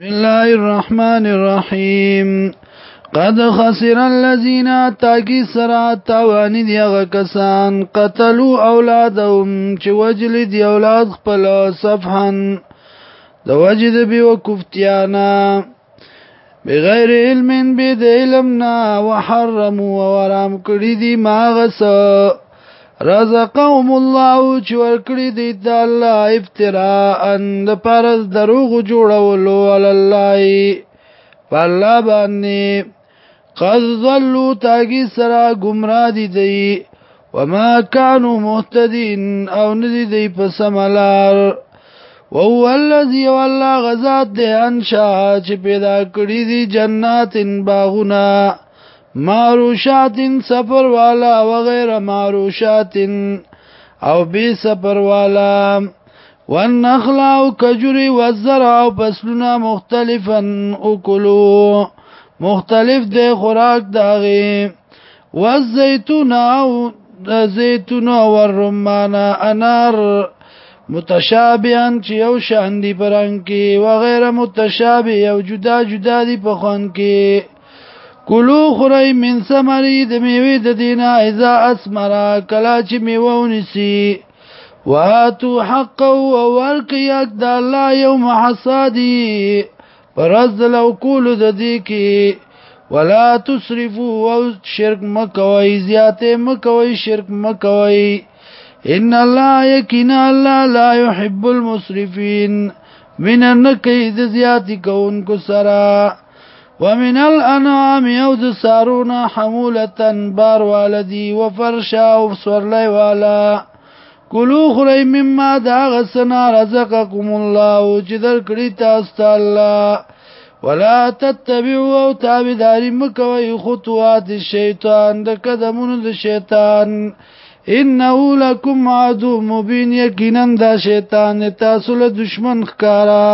بسم الله الرحمن الرحيم قد خسر الذين تاكي سرا تاوان دي غکسان قتلوا اولادهم چې وجل دي اولاد خپل صفحن د وجد بي وکفتيانا بغیر علم بيد علمنا وحرموا ورام کړی دي ماغس رزقهم الله چې ورکړي دی د الله افتراء د پرز دروغ جوړولو عل الله والله باندې قد ظلوا تاګي سرا گمراه دي دی وما كانوا مهتدين او ندي دی په سملار وهو الذي والله غزاد دي انشا چې پیدا کړی دي جنات باغونه معروشات سفر والا وغیر معروشات او بی سفر والا والنخل او کجوری والزرع او فصلونه مختلفا اکلو مختلف د خوراک داغي والزيتون او زيتون او الرمان انار متشابهان چې یو شان دي پرنګ کې وغيرها متشابه او جدا جدا دي په خوان کې کلو خورای من سمری د میوه د دینا اذا اسمرا کلا چې میوه ونسی واتو حق او ورکی حق د الله یوم حصادی پرز لو کول د دې کې ولا تسرفوا او شرک مکوي زیاته مکوي شرک مکوي ان الله یقینا الله لا يحب المسرفين من نکید زیاتی کون کو سرا ومن الانعام یو د سارونا حمولتن بار والدی وفرشا او سورلی والا کلو خری مما دا غسنا رزقکم الله چې در کړی تاسو الله ولا تتبعوا او تابعداري مکوي خطوات الشیطان د قدمونو د شیطان انه لکم عدو مبین یقینا دا شیطان تاسو له دشمن ښکارا